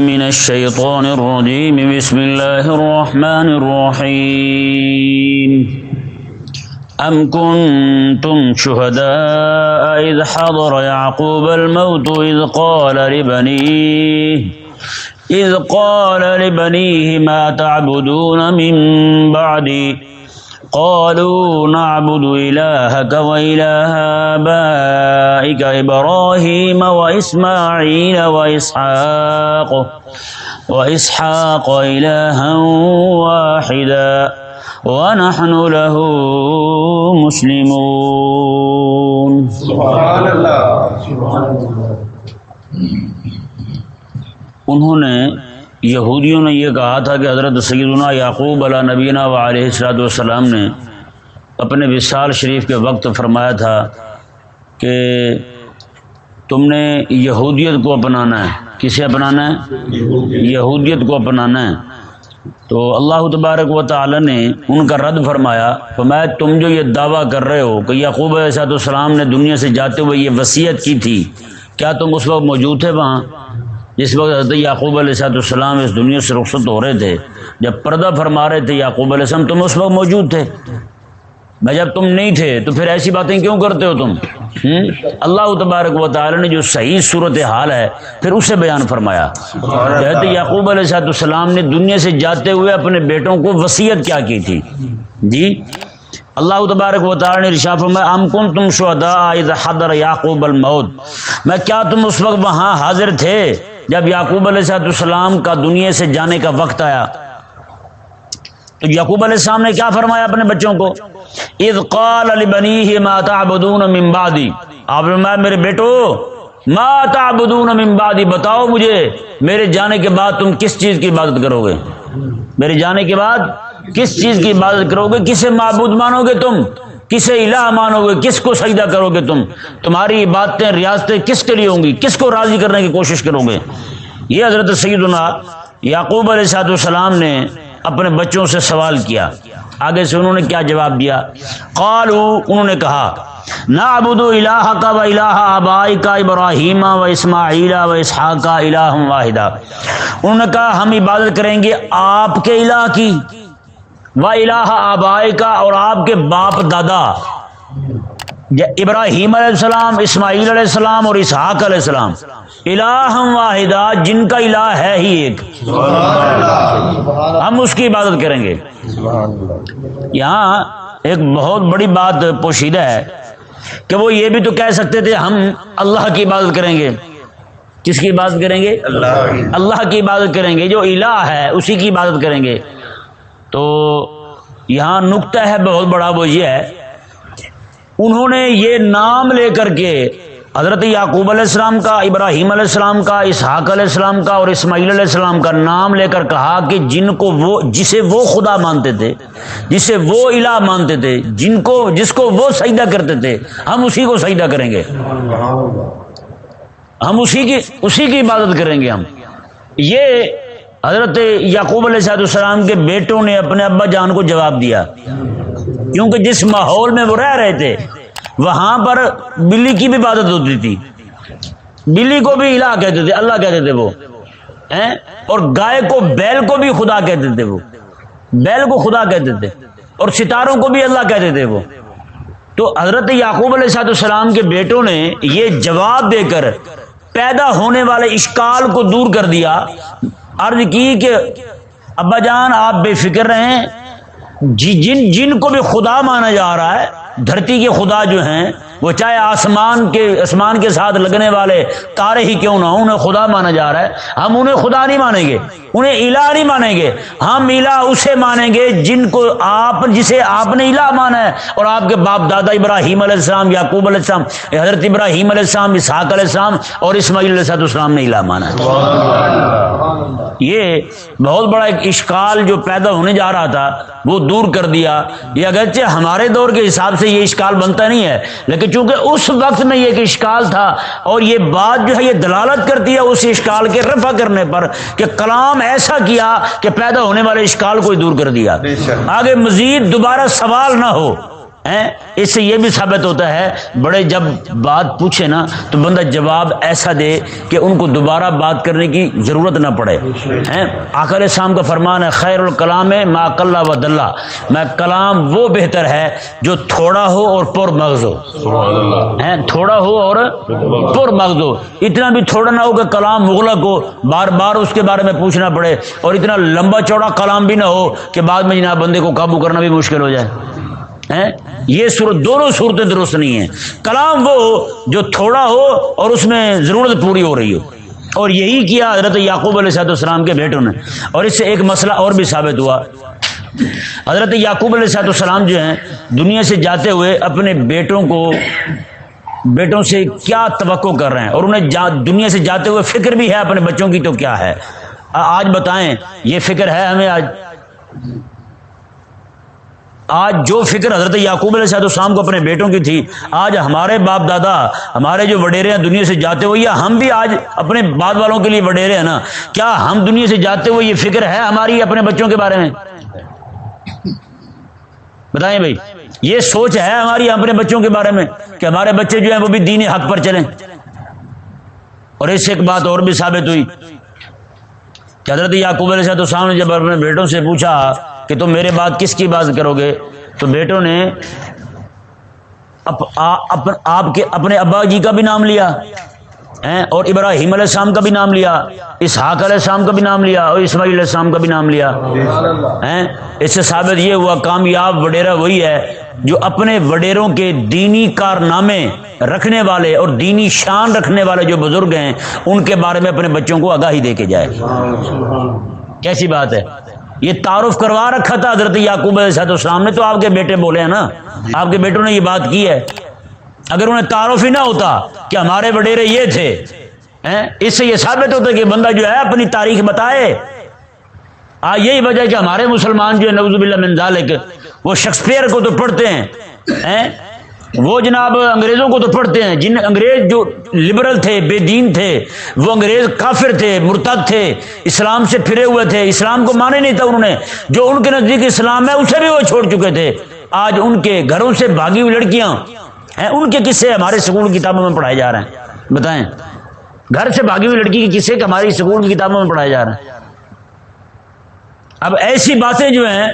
من الشيطان الرجيم. بسم الله الرحمن الرحيم. أم كنتم شهداء إذ حضر يعقوب الموت إذ قال لبنيه إذ قال لبنيه ما تعبدون من بعدي قالوا نعبد إلهك وإله آبائك إبراهيم وإسماعيل وإسحاق وإسحاق إلها واحدا ونحن له مسلمون. سبحان اللہ انہوں نے یہودیوں نے یہ کہا تھا کہ حضرت سیدنا یعقوب علیہ نبینہ و علیہ السلاۃ والسلام نے اپنے وصال شریف کے وقت فرمایا تھا کہ تم نے یہودیت کو اپنانا ہے۔ کسے اپنانا ہے؟ یہودیت کو اپنانا ہے۔ تو اللہ تبارک و تعالی نے ان کا رد فرمایا فرمایا، تم جو یہ دعویٰ کر رہے ہو کہ یعقوب علیہ السلام نے دنیا سے جاتے ہوئے یہ وصیت کی تھی، کیا تم اس وقت موجود تھے وہاں؟ جس وقت حضرت یعقوب علیہ صاحب السلام اس دنیا سے رخصت ہو رہے تھے جب پردہ فرما رہے تھے یعقوب علیہ السلام تم اس وقت موجود تھے۔ میں جب تم نہیں تھے تو پھر ایسی باتیں کیوں کرتے ہو تم؟ اللہ تبارک و تعالی نے جو صحیح صورت حال ہے پھر اسے بیان فرمایا۔ حضرت یعقوب علیہ صاحب السلام نے دنیا سے جاتے ہوئے اپنے بیٹوں کو وصیت کیا کی تھی۔ جی؟ اللہ تبارک و تعالی نے رشاف میں ام کن تم شہدا حضر یعقوب الموت۔ میں کیا تم اس وقت وہاں حاضر تھے؟ جب یعقوب علیہ صاحب السلام کا دنیا سے جانے کا وقت آیا، تو یعقوب علیہ السلام نے کیا فرمایا اپنے بچوں کو؟ اذ قال لبنیہ ما تعبدون من بعدی آپ نے فرمایا، میرے بیٹو، ما تعبدون من بعدی بتاؤ مجھے، میرے جانے کے بعد تم کس چیز کی عبادت کرو گے؟ میرے جانے کے بعد کس چیز کی عبادت کرو گے؟ کسے معبود مانو گے تم؟ کسے الہ مانو گے، کس کو سجدہ کرو گے تم؟ تمہاری عبادتیں ریاستیں کس کے لیے ہوں گی؟ کس کو راضی کرنے کی کوشش کرو گے؟ یہ حضرت سیدنا یعقوب علیہ صاحب السلام نے اپنے بچوں سے سوال کیا۔ آگے سے انہوں نے کیا جواب دیا؟ قالو، انہوں نے کہا نعبد الہ کا و الہ آبائی کا ابراہیم و اسماعیل و اسحاق کا الہ واحدہ۔ انہوں نے کہا، ہم عبادت کریں گے آپ کے الہ کی۔ و الہ آبائی کا اور آپ کے باپ دادا۔ ابراہیم علیہ السلام، اسماعیل علیہ السلام اور اسحاق علیہ السلام۔ الہ واحدہ، جن کا الہ ہے ہی ایک۔ ہم اس کی عبادت کریں گے۔ یہاں ایک بہت بڑی بات پوشیدہ ہے کہ وہ یہ بھی تو کہہ سکتے تھے، ہم اللہ کی عبادت کریں گے۔ کس کی عبادت کریں گے؟ اللہ کی عبادت کریں گے۔ جو الہ ہے، اسی کی عبادت کریں گے۔ تو یہاں نقطہ ہے بہت بڑا، وہ یہ ہے۔ انہوں نے یہ نام لے کر کے حضرت یعقوب علیہ السلام کا، ابراہیم علیہ السلام کا، اسحاق علیہ السلام کا اور اسماعیل علیہ السلام کا نام لے کر کہا کہ جن کو وہ، جسے وہ خدا مانتے تھے، جسے وہ الہ مانتے تھے، جن کو، جس کو وہ سجدہ کرتے تھے، ہم اسی کو سجدہ کریں گے۔ ہم اسی کی اسی کی عبادت کریں گے ہم۔ یہ حضرت یعقوب علیہ صاحب السلام کے بیٹوں نے اپنے ابا جان کو جواب دیا۔ کیونکہ جس ماحول میں وہ رہ رہے تھے، وہاں پر بلی کی بھی عبادت ہوتی تھی۔ بلی کو بھی الہ کہتے تھے، اللہ کہتے تھے وہ۔ اور گائے کو، بیل کو بھی خدا کہتے تھے وہ۔ بیل کو خدا کہتے تھے، اور ستاروں کو بھی اللہ کہتے تھے وہ۔ تو حضرت یعقوب علیہ صاحب السلام کے بیٹوں نے یہ جواب دے کر پیدا ہونے والے اشکال کو دور کر دیا۔ عرض کی کہ ابا جان، آپ بے فکر رہیں۔ جی جن جن کو بھی خدا مانا جا رہا ہے، دھرتی کے خدا جو ہیں وہ چاہے آسمان کے آسمان کے ساتھ لگنے والے تارے ہی کیوں نہ ہوں، انہیں خدا مانا جا رہا ہے۔ ہم انہیں خدا نہیں مانیں گے، انہیں الہ نہیں مانیں گے۔ ہم الہ اسے مانیں گے جن کو آپ جسے آپ نے الہ مانا ہے۔ اور آپ کے باپ دادا ابراہیم علیہ السلام، یعقوب علیہ السلام حضرت ابراہیم علیہ السلام، اسحاق علیہ السلام اور اسماعیل علیہ السلام نے الہ مانا ہے۔ یہ بہت بڑا ایک اشکال جو پیدا ہونے جا رہا تھا، وہ دور کر دیا۔ یہ اگرچہ ہمارے دور کے حساب سے یہ اشکال بنتا نہیں ہے، لیکن چونکہ اس وقت میں یہ ایک اشکال تھا اور یہ بات جو ہے یہ دلالت کرتی ہے اس اشکال کے رفع کرنے پر کہ کلام ایسا کیا کہ پیدا ہونے والے اشکال کو دور کر دیا۔ آگے مزید دوبارہ سوال نہ ہو۔ اس سے یہ بھی ثابت ہوتا ہے بڑے جب بات پوچھے نا تو بندہ جواب ایسا دے کہ ان کو دوبارہ بات کرنے کی ضرورت نہ پڑے آخر شام کا فرمان ہے خیر الکلام ہے ما کلّہ و دلہ میں کلام وہ بہتر ہے جو تھوڑا ہو اور پر مغز ہو۔ تھوڑا ہو اور پر مغز ہو۔ اتنا بھی تھوڑا نہ ہو کہ کلام مغلق ہو بار بار اس کے بارے میں پوچھنا پڑے اور اتنا لمبا چوڑا کلام بھی نہ ہو کہ بعد میں جناب بندے کو قابو کرنا بھی مشکل ہو جائے۔ یہ صورت دونوں صورتیں درست نہیں ہیں۔ کلام وہ جو تھوڑا ہو اور اس میں ضرورت پوری ہو رہی ہو۔ اور یہی کیا حضرت یعقوب علیہ صاحب السلام کے بیٹوں نے۔ اور اس سے ایک مسئلہ اور بھی ثابت ہوا۔ حضرت یعقوب علیہ صاحب السلام جو ہیں، دنیا سے جاتے ہوئے اپنے بیٹوں کو، بیٹوں سے کیا توقع کر رہے ہیں؟ اور انہیں جا، دنیا سے جاتے ہوئے فکر بھی ہے اپنے بچوں کی تو کیا ہے؟ آج بتائیں، یہ فکر ہے ہمیں آج؟ آج جو فکر حضرت یعقوب علیہ صاحب السلام کو اپنے بیٹوں کی تھی، آج ہمارے باپ دادا، ہمارے جو وڈیرے ہیں دنیا سے جاتے ہوئے، یا ہم بھی آج اپنے بعد والوں کے لیے وڈیرے ہیں نا، کیا ہم دنیا سے جاتے ہوئے یہ فکر ہے ہماری اپنے بچوں کے بارے میں؟ بتائیں بھائی، یہ سوچ ہے ہماری اپنے بچوں کے بارے میں کہ ہمارے بچے جو ہیں وہ بھی دینی حق پر چلیں۔ اور اس سے ایک بات اور بھی ثابت ہوئی کہ حضرت یعقوب علیہ صاحب السلام نے جب اپنے بیٹوں سے پوچھا کہ تم میرے بات کس کی بات کرو گے؟ تو بیٹوں نے آپ کے اپنے ابا جی کا بھی نام لیا اور ابراہیم علیہ السلام کا بھی نام لیا، اسحاق علیہ السلام کا بھی نام لیا، اور اسماعیل علیہ السلام کا بھی نام لیا اس سے ثابت یہ ہوا، کامیاب وڈیرا وہی ہے جو اپنے وڈیروں کے دینی کارنامے رکھنے والے اور دینی شان رکھنے والے جو بزرگ ہیں، ان کے بارے میں اپنے بچوں کو آگاہی دے کے جائے۔ کیسی بات ہے؟ یہ تعارف کروا رکھا تھا حضرت یعقوب علیہ السلام نے، تو آپ کے بیٹے بولے ہیں نا؟ آپ کے بیٹوں نے یہ بات کی ہے۔ اگر انہیں تعارف ہی نہ ہوتا کہ ہمارے وڈیرے یہ تھے اس سے یہ ثابت ہوتا کہ بندہ جو ہے اپنی تاریخ بتائے۔ آ، یہی وجہ کہ ہمارے مسلمان جو ہے نوز من ذالک، وہ شیکسپیئر کو تو پڑھتے ہیں؟ وہ جناب انگریزوں کو تو پڑھتے ہیں، جن انگریز جو لبرل تھے، بے دین تھے، وہ انگریز کافر تھے، مرتد تھے، اسلام سے پھرے ہوئے تھے، اسلام کو مانے نہیں تھا انہوں نے، جو ان کے نزدیک اسلام ہے، اسے بھی وہ چھوڑ چکے تھے۔ آج ان کے گھروں سے بھاگی ہوئی لڑکیاں ہیں، ان کے قصے ہمارے سکول کتابوں میں پڑھائے جا رہے ہیں۔ بتائیں، گھر سے بھاگی ہوئی لڑکی کے قصے ہماری سکول کی کتابوں میں پڑھائے جا رہے ہیں۔ اب ایسی باتیں جو ہیں،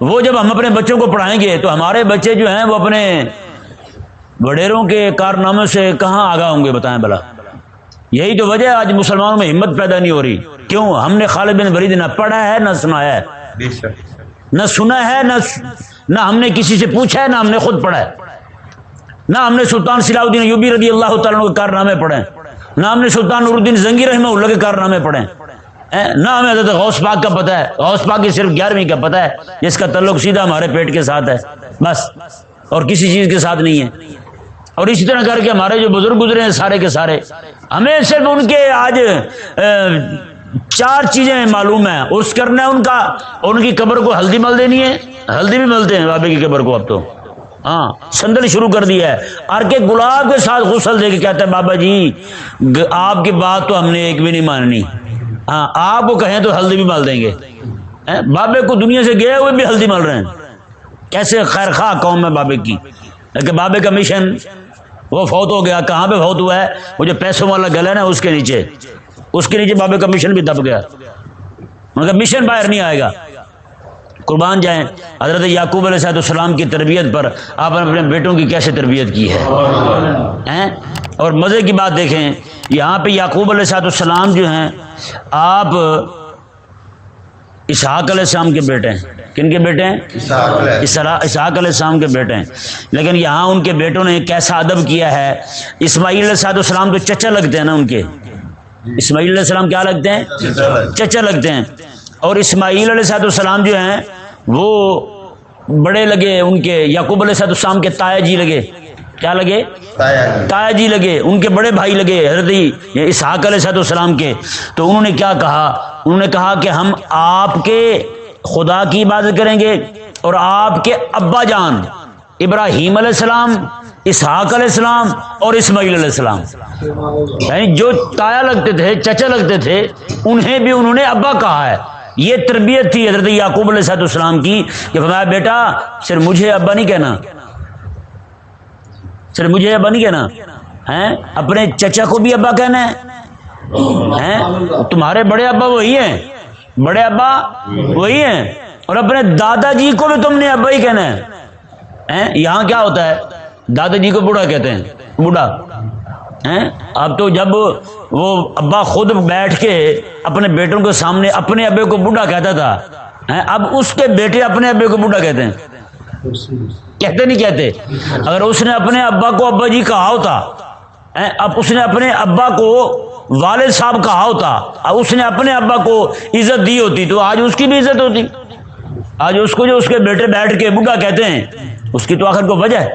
وہ جب ہم اپنے بچوں کو پڑھائیں گے، تو ہمارے بچے جو ہیں، وہ اپنے وڈیروں کے کارناموں سے کہاں آگاہ ہوں گے بتائیں بلا؟ یہی تو وجہ آج مسلمانوں میں ہمت پیدا نہیں ہو رہی۔ کیوں؟ ہم نے خالد بن ولید نہ پڑھا ہے نہ سنا ہے۔ نہ سنا ہے نہ نہ ہم نے کسی سے پوچھا ہے نہ ہم نے خود پڑھا ہے۔ نہ ہم نے سلطان صلاح الدین یوبی رضی اللہ تعالیٰ کے کارنامے پڑھے۔ نہ ہم نے سلطان نور الدین زنگی رحمہ اللہ کے کارنامے پڑھے۔ نہ ہمیں حضرت غوث پاک کا پتہ ہے۔ غوث پاک کی صرف گیارہویں کا پتہ ہے۔ جس کا تعلق سیدھا ہمارے پیٹ کے ساتھ ہے۔ بس اور کسی چیز کے ساتھ نہیں ہے۔ اور اسی طرح کر کے ہمارے جو بزرگ گزرے ہیں سارے کے سارے، ہمیں صرف ان کے آج چار چیزیں معلوم ہیں۔ اس کرنا ہے ان کا ان کی قبر کو ہلدی مل دینی ہے۔ ہلدی بھی ملتے ہیں بابے کی قبر کو اب تو۔ ہاں سندل شروع کر دیا ہے۔ اور کے گلاب کے ساتھ غسل دے کے کہتے ہیں بابا جی آپ کی بات تو ہم نے ایک بھی نہیں ماننی۔ ہاں آپ کو کہیں تو ہلدی بھی مل دیں گے۔ بابے کو دنیا سے گئے ہوئے بھی ہلدی مل رہے ہیں۔ کیسے خیر خواہ قوم ہے بابے کی۔ لیکن بابے کا مشن وہ فوت ہو گیا، کہاں پہ فوت ہوا ہے؟ وہ جو پیسوں والا گلا نا اس کے نیچے۔ اس کے نیچے بابے کا مشن بھی دب گیا۔ ان کا مشن باہر نہیں آئے گا۔ قربان جائیں۔ حضرت یعقوب علیہ صاحب السلام کی تربیت پر آپ نے اپنے بیٹوں کی کیسے تربیت کی ہے؟ اور مزے کی بات دیکھیں، یہاں پہ یعقوب علیہ صاحب السلام جو ہیں، آپ اسحاق علیہ السلام کے بیٹے ہیں۔ کن کے بیٹے ہیں؟ اسحاق علیہ السلام۔ کے بیٹے ہیں۔ لیکن یہاں ان کے بیٹوں نے کیسا ادب کیا ہے؟ اسماعیل علیہ صاحب السلام تو چچا لگتے ہیں نا ان کے۔ اسماعیل علیہ السلام کیا لگتے ہیں؟ چچا لگتے ہیں۔ اور اسماعیل علیہ صاحب السلام جو ہیں وہ بڑے لگے ان کے یعقوب علیہ صاحب السلام کے تایا جی لگے۔ کیا لگے؟ تایا جی۔ لگے۔ ان کے بڑے بھائی لگے حضرت اسحاق علیہ صاحب السلام کے۔ تو انہوں نے کیا کہا؟ انہوں نے کہا کہ ہم آپ کے خدا کی عبادت کریں گے اور آپ کے ابا جان ابراہیم علیہ السلام، اسحاق علیہ السلام اور اسماعیل علیہ السلام۔ یعنی جو تایا لگتے تھے، چچا لگتے تھے، انہیں بھی انہوں نے ابا کہا ہے۔ یہ تربیت تھی حضرت یعقوب علیہ السلام کی کہ فرمایا، بیٹا، صرف مجھے ابا نہیں کہنا۔ صرف مجھے ابا نہیں کہنا۔ ہیں؟ اپنے چچا کو بھی ابا کہنا ہے۔ تمہارے بڑے ابا وہی ہیں۔ بڑے ابا وہی ہیں۔ اور اپنے دادا جی کو بھی تم نے ابا ہی کہنا ہے۔ یہاں کیا ہوتا ہے؟ دادا جی کو بوڑھا کہتے ہیں۔ بوڑھا۔ اب تو جب وہ ابا خود بیٹھ کے اپنے بیٹوں کے سامنے اپنے ابے کو بوڑھا کہتا تھا۔ اب اس کے بیٹے اپنے ابے کو بوڑھا کہتے ہیں۔ کہتے نہیں کہتے۔ اگر اس نے اپنے ابا کو ابا جی کہا ہوتا اب اس نے اپنے ابا کو والد صاحب کہا ہوتا، اب اس نے اپنے ابا کو عزت دی ہوتی، تو آج اس کی بھی عزت ہوتی۔ آج اس کو جو اس کے بیٹے بیٹھ کے بوڑھا کہتے ہیں، اس کی تو آخر کو وجہ ہے۔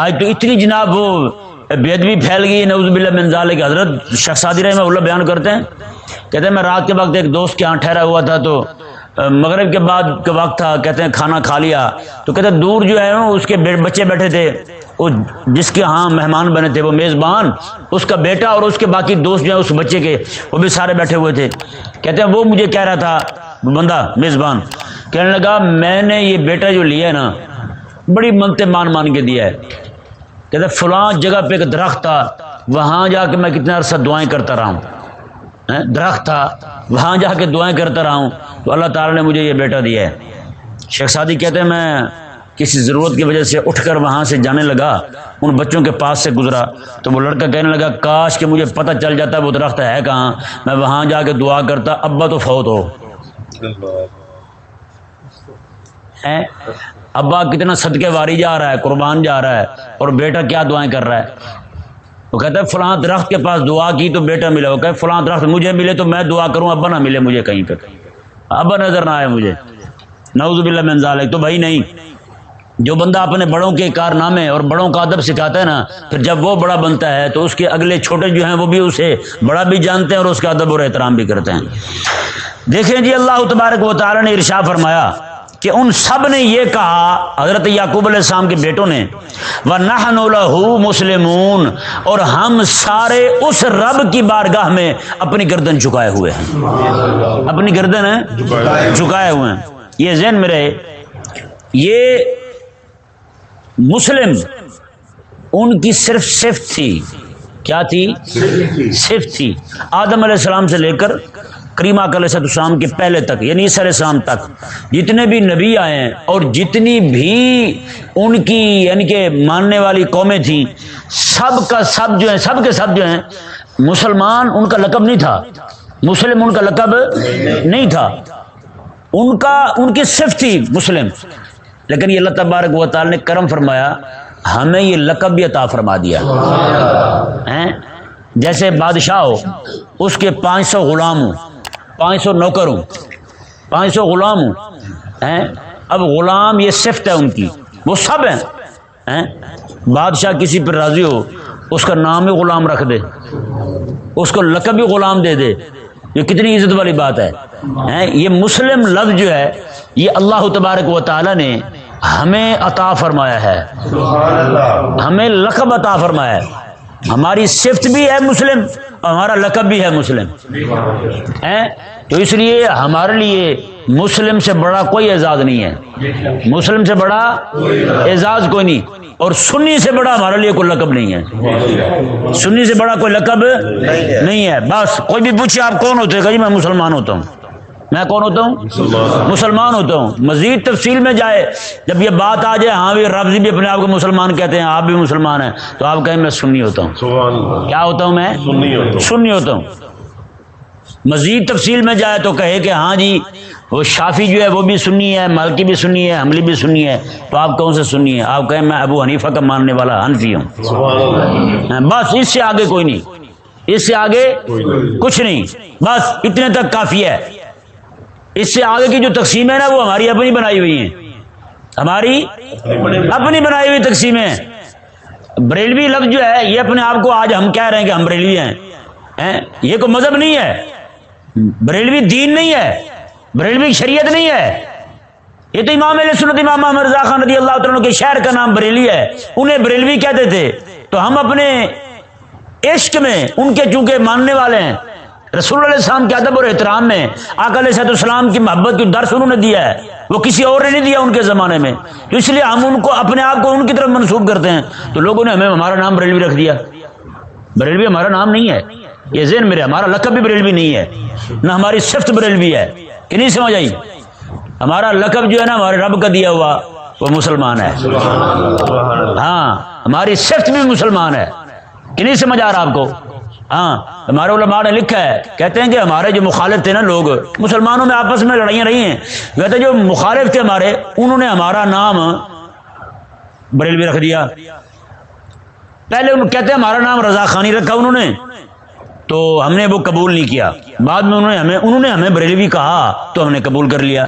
آج تو اتنی جناب وہ بے ادبی پھیل گئی نوز باللہ من ذالک۔ حضرت شخصادی رحمہ اللہ بیان کرتے ہیں، کہتے ہیں، میں رات کے وقت ایک دوست کے یہاں ٹھہرا ہوا تھا، تو مغرب کے بعد کے وقت تھا، کہتے ہیں کھانا کھا لیا۔ تو کہتے ہیں دور جو ہے نا، اس کے بچے بیٹھے تھے۔ وہ جس کے ہاں مہمان بنے تھے، وہ میزبان، اس کا بیٹا اور اس کے باقی دوست جو ہیں، اس بچے کے، وہ بھی سارے بیٹھے ہوئے تھے۔ کہتے ہیں وہ مجھے کہہ رہا تھا بندہ، میزبان، کہنے لگا، میں نے یہ بیٹا جو لیا ہے نا، بڑی منتے مان مان کے دیا ہے۔ کہتے فلاں جگہ پہ ایک درخت تھا، وہاں جا کے میں کتنا عرصہ دعائیں کرتا رہا ہوں۔ درخت تھا۔ وہاں جا کے دعائیں کرتا رہا ہوں۔ تو اللہ تعالیٰ نے مجھے یہ بیٹا دیا ہے۔ شیخ سادی کہتے ہیں، میں کسی ضرورت کی وجہ سے اٹھ کر وہاں سے جانے لگا۔ ان بچوں کے پاس سے گزرا۔ تو وہ لڑکا کہنے لگا، کاش کہ مجھے پتہ چل جاتا وہ درخت ہے کہاں۔ میں وہاں جا کے دعا کرتا، ابا تو فوت ہو۔ ابا کتنا صدقے واری جا رہا ہے، قربان جا رہا ہے اور بیٹا کیا دعائیں کر رہا ہے؟ وہ کہتا ہے فلاں درخت کے پاس دعا کی تو بیٹا ملا وہ کہ فلاں درخت مجھے ملے تو میں دعا کروں، ابا نہ ملے مجھے کہیں پہ۔ ابا نظر نہ آئے مجھے۔ نعوذ باللہ من ذالک، تو بھائی نہیں۔ جو بندہ اپنے بڑوں کے کارنامے اور بڑوں کا ادب سکھاتا ہے نا، پھر جب وہ بڑا بنتا ہے تو اس کے اگلے چھوٹے جو ہیں وہ بھی اسے بڑا بھی جانتے ہیں اور اس کا ادب اور احترام بھی کرتے ہیں۔ دیکھیں جی اللہ تبارک و تعالی نے ارشا فرمایا کہ ان سب نے یہ کہا حضرت یعقوب علیہ السلام کے بیٹوں نے وہ نہ مسلمون اور ہم سارے اس رب کی بارگاہ میں اپنی گردن چکائے ہوئے ہیں۔ اپنی گردن ہے چکائے ہوئے ہیں۔ یہ ذہن میں رہے یہ مسلم ان کی صرف صفت تھی۔ کیا تھی۔ صفت تھی۔ آدم علیہ السلام سے لے کر کریمہ علیہ السلام کے پہلے تک یعنی علیہ السلام تک جتنے بھی نبی آئے ہیں اور جتنی بھی ان کی یعنی کہ ماننے والی قومیں تھیں سب کا سب جو ہیں سب کے سب جو ہیں مسلمان ان کا لقب نہیں تھا۔ مسلم ان کا لقب نہیں تھا۔ ان کا ان کی صفت تھی مسلم۔ لیکن یہ اللہ تبارک و تعالی نے کرم فرمایا ہمیں یہ لقب بھی عطا فرما دیا۔ جیسے بادشاہ ہو اس کے پانچ سو غلام ہوں۔ پانچ سو نوکر ہوں پانچ سو غلام ہوں اب غلام یہ صفت ہے ان کی وہ سب ہیں بادشاہ کسی پر راضی ہو اس کا نام ہی غلام رکھ دے اس کو لقب بھی غلام دے دے یہ کتنی عزت والی بات ہے؟ یہ مسلم لفظ جو ہے یہ اللہ تبارک و تعالی نے ہمیں عطا فرمایا ہے۔ ہمیں لقب عطا فرمایا ہے۔ ہماری صفت بھی ہے مسلم۔ ہمارا لقب بھی ہے مسلم۔ تو اس لیے ہمارے لیے مسلم سے بڑا کوئی اعزاز نہیں ہے۔ مسلم سے بڑا اعزاز کوئی نہیں۔ اور سنی سے بڑا ہمارے لیے کوئی لقب نہیں ہے۔ سنی سے بڑا کوئی لقب نہیں ہے۔ بس کوئی بھی پوچھے آپ کون ہوتے؟ ہیں کہ جی میں مسلمان ہوتا ہوں۔ میں کون ہوتا ہوں؟ مسلمان۔ ہوتا ہوں۔ مزید تفصیل میں جائے جب یہ بات آ جائے ہاں بھی ربضی بھی اپنے آپ کو مسلمان کہتے ہیں آپ بھی مسلمان ہیں تو آپ کہیں میں سنی ہوتا ہوں۔ کیا ہوتا ہوں میں؟ سنی ہوتا ہوں۔ مزید تفصیل میں جائے تو کہے کہ ہاں جی وہ شافی جو ہے وہ بھی سنی ہے مالکی بھی سنی ہے حملی بھی سنی ہے تو آپ کون سے سنی ہے آپ کہیں میں ابو حنیفہ کا ماننے والا حنفی ہوں۔ ہاں، بس اس سے آگے کوئی نہیں۔ اس سے آگے کچھ نہیں۔ بس اتنے تک کافی ہے۔ اس سے آگے کی جو تقسیم ہے نا، وہ ہماری اپنی بنائی ہوئی ہیں۔ ہماری اپنی بنائی ہوئی تقسیمیں بریلوی لفظ جو ہے، یہ اپنے آپ کو آج ہم کہہ رہے ہیں کہ ہم بریلوی ہیں۔ یہ کوئی مذہب نہیں ہے۔ بریلوی دین نہیں ہے۔ بریلوی شریعت نہیں ہے۔ یہ تو امام علیہ سنت، امام احمد رضا خان رضی اللہ تعالیٰ کے شہر کا نام بریلی ہے۔ انہیں بریلوی کہتے تھے۔ تو ہم اپنے عشق میں ان کے چونکہ ماننے والے ہیں۔ رسول اللہ علیہ السلام کے ادب اور احترام میں آک علیہ صحت السلام کی محبت کی درس انہوں نے دیا ہے وہ کسی اور نے نہیں دیا ان کے زمانے میں۔ تو اس لیے ہم ان کو اپنے آپ کو ان کی طرف منسوخ کرتے ہیں۔ تو لوگوں نے ہمیں ہمارا نام بریلوی رکھ دیا۔ بریلوی ہمارا نام نہیں ہے۔ یہ ذہن میرے ہمارا لقب بھی بریلوی نہیں ہے۔ نہ ہماری صفت بریلوی ہے۔ کہ نہیں سمجھ آئی؟ ہمارا لقب جو ہے نا ہمارے رب کا دیا ہوا وہ مسلمان ہے۔ ہاں ہماری صفت بھی مسلمان ہے۔ کہ نہیں سمجھ آ رہا آپ کو؟ ہاں ہمارے علماء نے لکھا ہے، کہتے ہیں کہ ہمارے جو مخالف تھے نا لوگ، مسلمانوں میں آپس میں لڑائیاں رہی ہیں۔ کہتے جو مخالف تھے ہمارے، انہوں نے ہمارا نام بریلوی رکھ دیا۔ پہلے ان کہتے ہیں ہمارا نام رضا خانی رکھا انہوں نے، تو ہم نے وہ قبول نہیں کیا۔ بعد میں انہوں نے ہمیں، انہوں نے ہمیں بریلوی کہا، تو ہم نے قبول کر لیا۔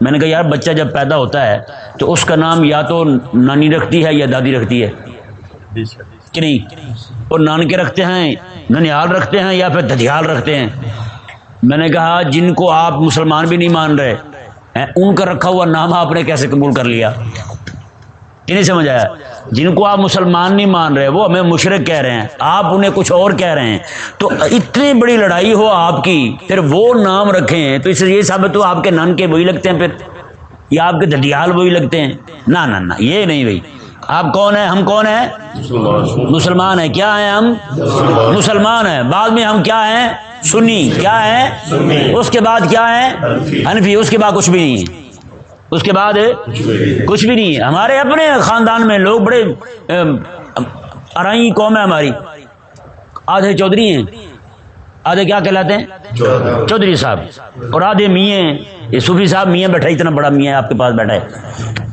میں نے کہا، یار، بچہ جب پیدا ہوتا ہے، تو اس کا نام یا تو نانی رکھتی ہے یا دادی رکھتی ہے۔ جی کہ نہیں؟ اور نان کے رکھتے ہیں، ننیال رکھتے ہیں یا پھر ددیال رکھتے ہیں؟ میں نے کہا، جن کو آپ مسلمان بھی نہیں مان رہے ان کا رکھا ہوا نام آپ نے کیسے قبول کر لیا؟ کہ نہیں سمجھ آیا؟ جن کو آپ مسلمان نہیں مان رہے، وہ ہمیں مشرق کہہ رہے ہیں، آپ انہیں کچھ اور کہہ رہے ہیں۔ تو اتنی بڑی لڑائی ہو آپ کی، پھر وہ نام رکھیں تو اس سے یہ ثابت ہو آپ کے نن کے وہی لگتے ہیں، پھر یا آپ کے ددیال وہی لگتے ہیں؟ نہ نہ، یہ نہیں بھائی۔ آپ کون ہیں ہم کون ہیں مسلمان ہیں کیا ہیں ہم مسلمان ہیں بعد میں ہم کیا ہیں سنی کیا ہے اس کے بعد کیا ہے حنفی اس کے بعد کچھ بھی نہیں اس کے بعد کچھ بھی نہیں ہے ہمارے اپنے خاندان میں لوگ بڑے ارائی قوم ہے ہماری آدھے چودھری ہیں آدھے کیا کہلاتے ہیں؟ چودھری۔ صاحب۔ اور آدھے میاں یہ صوفی صاحب میاں بیٹھا اتنا بڑا میاں آپ کے پاس بیٹھا ہے۔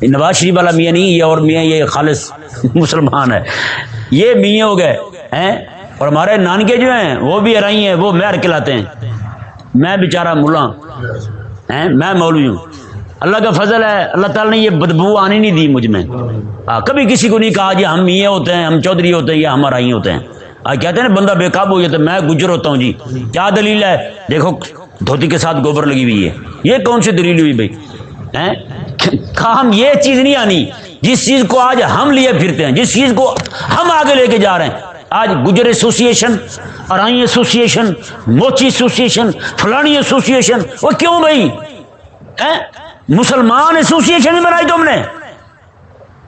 نواز شریف والا میاں نہیں یہ اور میاں یہ خالص مسلمان ہے۔ یہ میاں ہو گئے ہیں؟ اور ہمارے نانکے جو ہیں وہ بھی ارائی ہیں وہ مہر کہلاتے ہیں۔ میں بیچارہ ملا میں مولوی ہوں۔ اللہ کا فضل ہے اللہ تعالیٰ نے یہ بدبو آنی نہیں دی مجھ میں۔ کبھی کسی کو نہیں کہا جی ہم میاں ہوتے ہیں ہم چودھری ہوتے ہیں یا ہم ارائی ہوتے ہیں۔ کہتے ہیں نا، بندہ بے قابو ہو جاتا ہے میں گجر ہوتا ہوں جی۔ کیا دلیل ہے؟ دیکھو، دھوتی کے ساتھ گوبر لگی ہوئی ہے۔ یہ کون سی دلیل ہوئی بھائی؟ کام یہ چیز نہیں آنی۔ جس چیز کو آج ہم لیے پھرتے ہیں، جس چیز کو ہم آگے لے کے جا رہے ہیں۔ آج گجر ایسوسیشن، ارائی ایسوسیشن، موچی ایسوسیشن، فلانی ایسوسیشن، وہ کیوں بھائی؟ مسلمان ایسوسیشن ہی بنائی تم نے۔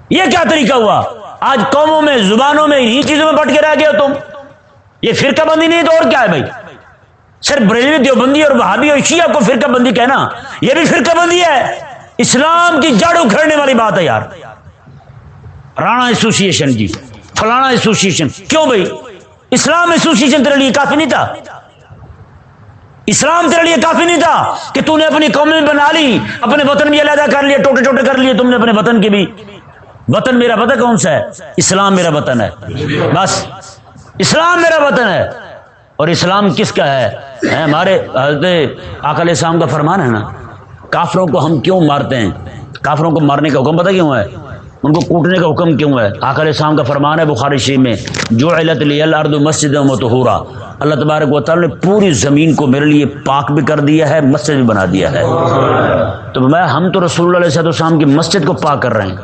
یہ کیا طریقہ ہوا؟ آج قوموں میں، زبانوں میں انہیں چیزوں میں بٹ کے رہ گئے تم۔ یہ فرقہ بندی نہیں تو اور کیا ہے بھائی؟ صرف بریلوی دیوبندی اور بہادی اور شیعہ کو فرقہ بندی کہنا، یہ بھی فرقہ بندی ہے۔ اسلام کی جڑ اکھڑنے والی بات ہے یار۔ رانا ایسوسیشن جی فلانا ایسوسیشن کیوں بھائی؟ اسلام ایسوسیشن تیرے لیے کافی نہیں تھا۔ اسلام تیرے لیے کافی نہیں تھا کہ تو نے اپنی قوم میں بنا لی، اپنے وطن بھی علیحدہ کر لیے ٹوٹے ٹوٹے کر لیے، تم نے اپنے وطن کے بھی۔ وطن میرا وطن کون سا ہے؟ اسلام میرا وطن ہے۔ بس۔ اسلام میرا وطن ہے۔ اور اسلام کس کا ہے؟ ہمارے حضرت آکل اسلام کا فرمان ہے نا۔ کافروں کو ہم کیوں مارتے ہیں؟ کافروں کو مارنے کا حکم پتہ کیوں ہے؟ ان کو کوٹنے کا حکم کیوں ہے؟ آکل اسلام کا فرمان ہے بخاری شریف میں جو علت الرد مسجد متحورا اللہ تبارک و تعالیٰ نے پوری زمین کو میرے لیے پاک بھی کر دیا ہے، مسجد بھی بنا دیا ہے۔ تو میں، ہم تو رسول اللہ علیہ السلام کی مسجد کو پاک کر رہے ہیں۔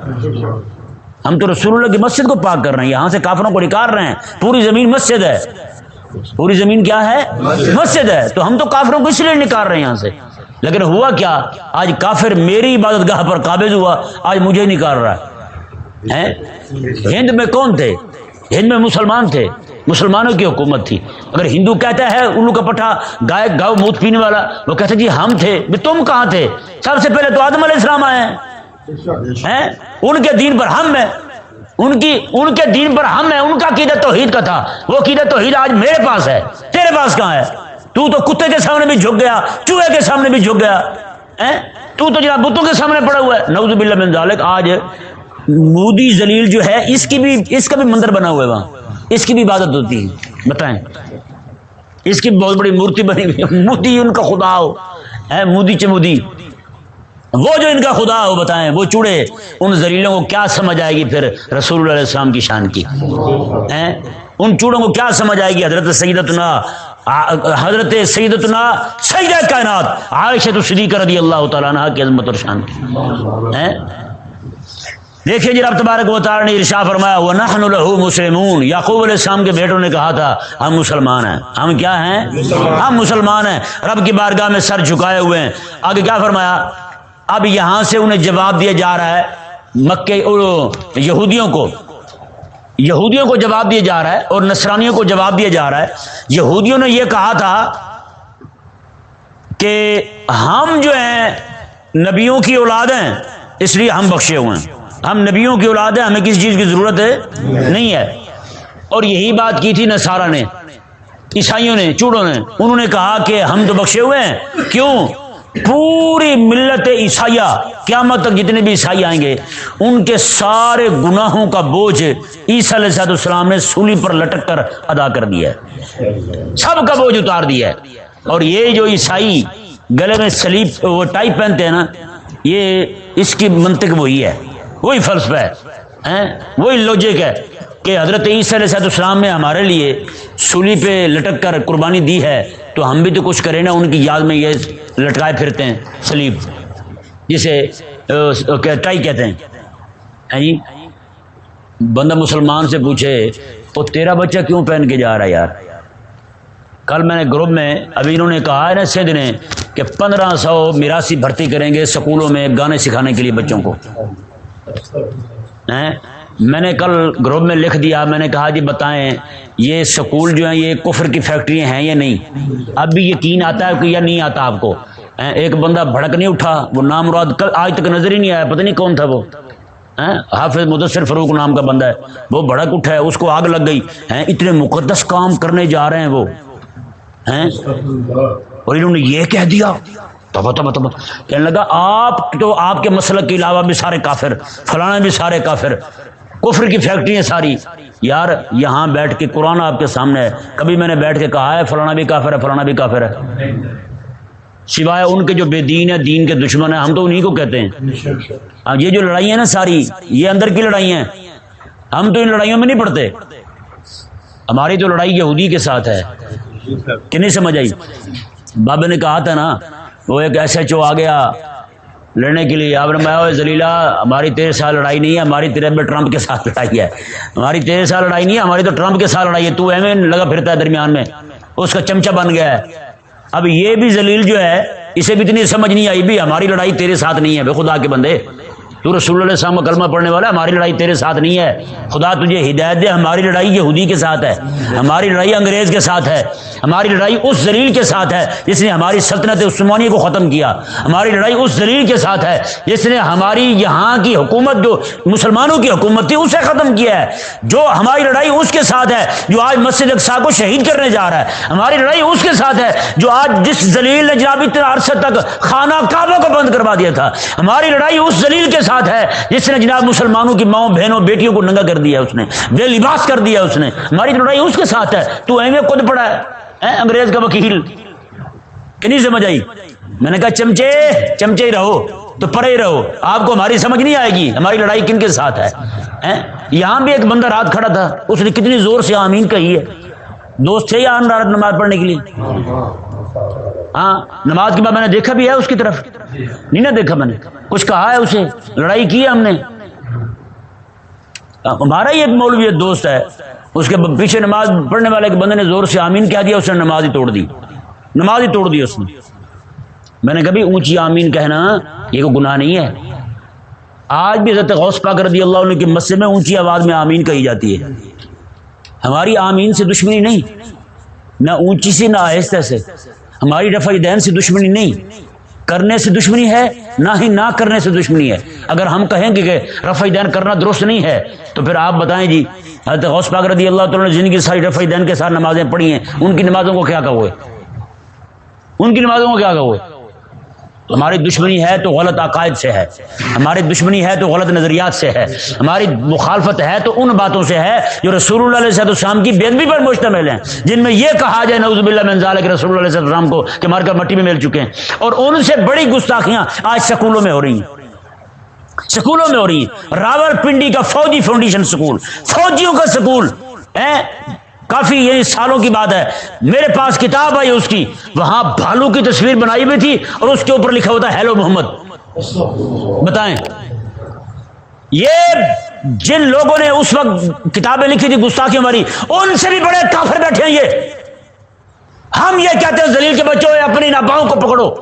ہم تو رسول اللہ کی مسجد کو پاک کر رہے ہیں یہاں سے کافروں کو نکال رہے ہیں۔ پوری زمین مسجد ہے۔ پوری زمین کیا ہے؟ مسجد۔ ہے۔ تو ہم تو کافروں کو اس لیے نکال رہے ہیں یہاں سے۔ لیکن ہوا کیا؟ آج کافر میری عبادت گاہ پر قابض ہوا آج مجھے نکال رہا ہے۔ ہند میں کون تھے؟ ہند میں مسلمان تھے۔ مسلمانوں کی حکومت تھی۔ اگر ہندو کہتا ہے الو کا پٹھا گائے گاؤ موت پینے والا وہ کہتے جی ہم تھے۔ تم کہاں تھے؟ سب سے پہلے تو آدم علیہ السلام آئے ہیں۔ ان کے دین پر ہم ہیں۔ ان کی، ان کے دین پر ہم ہیں۔ ان کا عقیدت توحید کا تھا۔ وہ عقیدت توحید آج میرے پاس ہے۔ تیرے پاس کہاں ہے؟ تو تو کتے کے سامنے بھی جھک گیا، چوہے کے سامنے بھی جھک گیا۔ تو تو جناب بتوں کے سامنے پڑا ہوا ہے۔ نوز باللہ من ذالک، آج مودی زلیل جو ہے، اس کی بھی، اس کا بھی مندر بنا ہوا ہے وہاں۔ اس کی بھی عبادت ہوتی ہے۔ بتائیں۔ اس کی بہت بڑی مورتی بنی ہوئی مودی ان کا خدا ہو۔ ہے مودی چمودی وہ جو ان کا خدا ہو بتائیں، وہ چوڑے، ان زلیلوں کو کیا سمجھ آئے گی پھر رسول اللہ علیہ السلام کی شان کی؟ ان چوڑوں کو کیا سمجھ آئے گی؟ حضرت سیدتنا حضرت سیدتنا سید کائنات، عائشہ صدیقہ رضی اللہ تعالیٰ عنہ کی عظمت اور شان کی۔ دیکھیے جی رب تبارک و تعالی نے ارشا فرمایا وہ نحن له مسلمون۔ یعقوب علیہ السلام کے بیٹوں نے کہا تھا، ہم مسلمان ہیں۔ ہم کیا ہیں؟ مسلمان ہم مسلمان ہیں۔ رب کی بارگاہ میں سر جھکائے ہوئے ہیں۔ آگے کیا فرمایا؟ اب یہاں سے انہیں جواب دیا جا رہا ہے مکے یہودیوں کو۔ یہودیوں کو جواب دیا جا رہا ہے اور نصرانیوں کو جواب دیا جا رہا ہے۔ یہودیوں نے یہ کہا تھا کہ ہم جو ہیں، نبیوں کی اولاد ہیں، اس لیے ہم بخشے ہوئے ہیں۔ ہم نبیوں کی اولاد ہیں، ہمیں کسی چیز کی ضرورت ہے؟ نہیں ہے۔ اور یہی بات کی تھی نسارا نے، عیسائیوں نے، چوڑوں نے، انہوں نے کہا کہ ہم تو بخشے ہوئے ہیں۔ کیوں؟ پوری ملت عیسائیہ قیامت تک جتنے بھی عیسائی آئیں گے، ان کے سارے گناہوں کا بوجھ عیسیٰ علیہ صاحب السلام نے سولی پر لٹک کر ادا کر دیا ہے۔ سب کا بوجھ اتار دیا ہے۔ اور یہ جو عیسائی گلے میں سلیپ وہ ٹائپ پہنتے ہیں نا، یہ اس کی منطق وہی ہے۔ وہی فلسفہ ہے۔ وہی لوجک ہے کہ حضرت عیسیٰ علیہ السلام نے ہمارے لیے سولی پہ لٹک کر قربانی دی ہے، تو ہم بھی تو کچھ کریں نا، ان کی یاد میں یہ لٹکائے پھرتے ہیں، سلیب۔ جسے ٹائی کہتے ہیں۔ جی؟ بندہ مسلمان سے پوچھے وہ تیرا بچہ کیوں پہن کے جا رہا ہے یار؟ کل میں نے گروپ میں، ابھی انہوں نے کہا ہے نا سندھ نے کہ پندرہ سو میراسی بھرتی کریں گے اسکولوں میں گانے سکھانے کے لیے بچوں کو۔ میں نے کل گروپ میں لکھ دیا، میں نے کہا جی بتائیں، یہ سکول جو ہیں، یہ کفر کی فیکٹریاں ہیں یا نہیں؟ اب بھی یقین آتا ہے کہ یا نہیں آتا آپ کو؟ ایک بندہ بھڑک نہیں اٹھا، وہ نام مراد آج تک نظر ہی نہیں آیا، پتہ نہیں کون تھا وہ۔ حافظ مدثر فروغ نام کا بندہ ہے۔ وہ بھڑک اٹھا ہے، اس کو آگ لگ گئی۔ اتنے مقدس کام کرنے جا رہے ہیں وہ۔ اور انہوں نے یہ کہہ دیا۔ تبا تبا تبا۔ کہنے لگا، آپ تو آپ کے مسلک کے علاوہ بھی سارے کافر فلانا بھی سارے کافر۔ کفر کی فیکٹری ہیں ساری۔ یار، یہاں بیٹھ کے قرآن آپ کے سامنے ہے۔ کبھی میں نے بیٹھ کے کہا ہے، فلانا بھی کافر ہے، فلانا بھی کافر ہے۔ سوائے ان کے جو بے دین ہے دین کے دشمن ہیں، ہم تو انہیں کو کہتے ہیں۔ یہ جو لڑائی ہیں نا ساری، یہ اندر کی لڑائی ہیں۔ ہم تو ان لڑائیوں میں نہیں پڑھتے ہماری تو لڑائی یہودی کے ساتھ ہے۔ کہ نہیں سمجھ آئی؟ بابا نے کہا تھا نا، وہ ایک ایس ایچ او آ گیا۔ لڑنے کے لیے۔ آپ نے میں زلیلا ہماری تیرہ سال لڑائی نہیں ہے، ہماری تیرے میں ٹرمپ کے ساتھ لڑائی ہے۔ ہماری تیرہ سال لڑائی نہیں ہے، ہماری تو ٹرمپ کے ساتھ لڑائی ہے۔ تو ایم لگا پھرتا ہے درمیان میں۔ اس کا چمچا بن گیا ہے۔ اب یہ بھی زلیل جو ہے، اسے بھی اتنی سمجھ نہیں آئی، بھی ہماری لڑائی تیرے ساتھ نہیں ہے۔ بے خدا کے بندے۔ تو رسول اللہ علیہ السلام کا کلمہ پڑھنے والا، ہماری لڑائی تیرے ساتھ نہیں ہے۔ خدا تجھے ہدایت دے، ہماری لڑائی یہودی کے ساتھ ہے۔ ہماری لڑائی انگریز کے ساتھ ہے۔ ہماری لڑائی اس زلیل کے ساتھ ہے جس نے ہماری سلطنت عثمانی کو ختم کیا۔ ہماری لڑائی اس زلیل کے ساتھ ہے جس نے ہماری یہاں کی حکومت جو مسلمانوں کی حکومت تھی اسے ختم کیا ہے۔ جو ہماری لڑائی اس کے ساتھ ہے جو آج مسجد اقسا کو شہید کرنے جا رہا ہے۔ ہماری لڑائی اس کے ساتھ ہے جو آج جس زلیل نے جناب اتنا عرصے تک خانہ کعبہ کو بند کروا دیا تھا۔ ہماری لڑائی اس زلیل کے ساتھ ہے، جس نے جناب مسلمانوں کی ماؤں، بہنوں، بیٹیوں کو ننگا کر دیا اس نے، بے لباس کر دیا اس نے۔ ہماری لڑائی اس کے ساتھ ہے۔ تو ایم خود پڑا ہے۔ انگریز کا وکیل۔ کہ نہیں سمجھ آئی میں نے کہا، چمچے چمچے ہی رہو۔ تو پڑے ہی رہو۔ آپ کو ہماری سمجھ نہیں آئے گی۔ ہماری لڑائی کن کے ساتھ ہے؟ یہاں بھی ایک بندہ رات کھڑا تھا۔ اس نے کتنی زور سے آمین کہی ہے۔ دوست تھے یا رات نماز پڑھنے کے لیے؟ ہاں نماز کے بعد میں نے دیکھا بھی ہے اس کی طرف۔ نہیں نا دیکھا میں نے۔ کچھ کہا ہے اسے۔ لڑائی کی ہے ہم نے۔ ہاں، ہمارا ہی ایک مولوی دوست ہے۔ اس کے پیچھے نماز پڑھنے والے بندے نے زور سے آمین کہہ دیا، اس نے نماز ہی توڑ دی۔ نماز ہی توڑ دی اس نے۔ میں نے کبھی اونچی آمین کہنا، یہ کوئی گناہ نہیں ہے۔ آج بھی حضرت غوث پاک رضی اللہ عنہ کی مسجد میں اونچی آواز میں آمین کہی جاتی ہے۔ ہماری آمین سے دشمنی نہیں، نہ اونچی سے نہ آہستہ سے۔ ہماری رفع دین سے دشمنی نہیں۔ کرنے سے دشمنی ہے، نہ ہی نہ کرنے سے دشمنی ہے۔ اگر ہم کہیں گے کہ رفع دین کرنا درست نہیں ہے، تو پھر آپ بتائیں جی حضرت غوث پاک رضی اللہ تعالیٰ نے زندگی ساری رفع دین کے ساتھ نمازیں پڑھی ہیں، ان کی نمازوں کو کیا کہو ان کی نمازوں کو کیا کہو ہماری دشمنی ہے تو غلط عقائد سے ہے، ہماری دشمنی ہے تو غلط نظریات سے ہے، ہماری مخالفت ہے تو ان باتوں سے ہے جو رسول اللہ علیہ السلام کی بےدبی پر مشتمل ہیں، جن میں یہ کہا جائے نوز باللہ کے رسول اللہ علیہ السلام کو کہ مار کر مٹی میں مل چکے ہیں۔ اور ان سے بڑی گستاخیاں آج سکولوں میں ہو رہی ہیں۔ سکولوں میں ہو رہی ہیں۔ راول پنڈی کا فوجی فاؤنڈیشن سکول، فوجیوں کا سکول کافی یعنی سالوں کی بات ہے۔ میرے پاس کتاب آئی اس کی۔ وہاں بھالو کی تصویر بنائی ہوئی تھی اور اس کے اوپر لکھا ہوتا ہے ہیلو محمد بتائیں۔ یہ جن لوگوں نے اس وقت کتابیں لکھی تھی گستاخی ہماری ان سے بھی بڑے کافر بیٹھے ہیں یہ۔ ہم یہ کہتے ہیں زلیل کے بچوں اپنی ناپاؤں کو پکڑو۔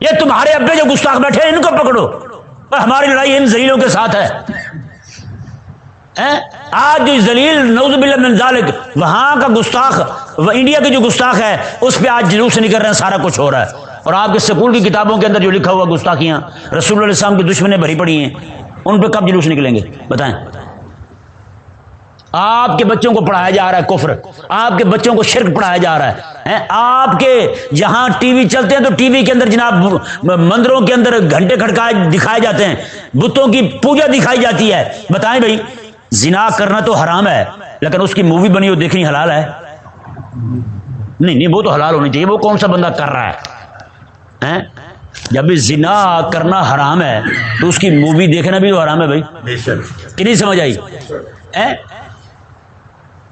یہ تمہارے ابے جو گستاخ بیٹھے ہیں، ان کو پکڑو۔ اور ہماری لڑائی ان زلیلوں کے ساتھ ہے۔ آج جو زلیل نوز من ذالک، وہاں کا گستاخ انڈیا کی جو گستاخ ہے اس پہ آج جلوس نہیں کر رہے ہیں، سارا کچھ ہو رہا ہے۔ اور آپ کے سکول کی کتابوں کے اندر جو لکھا ہوا گستاخیاں، رسول اللہ السلام کی دشمنیں بھری پڑی ہیں، ان پہ کب جلوس نکلیں گے؟ بتائیں۔ آپ کے بچوں کو پڑھایا جا رہا ہے کفر، آپ کے بچوں کو شرک پڑھایا جا رہا ہے۔ آپ کے جہاں ٹی وی چلتے ہیں تو ٹی وی کے اندر جناب مندروں کے اندر گھنٹے کھڑکائے دکھائے جاتے ہیں، بتوں کی پوجا دکھائی جاتی ہے۔ بتائیں بھائی۔ زنا کرنا تو حرام ہے لیکن اس کی مووی بنی ہو دیکھنی حلال ہے۔ نہیں نہیں وہ تو حلال ہونی چاہیے وہ کون سا بندہ کر رہا ہے؟ جب زنا کرنا حرام ہے تو اس کی مووی دیکھنا بھی تو حرام ہے بھائی۔ کہ نہیں سمجھ آئی؟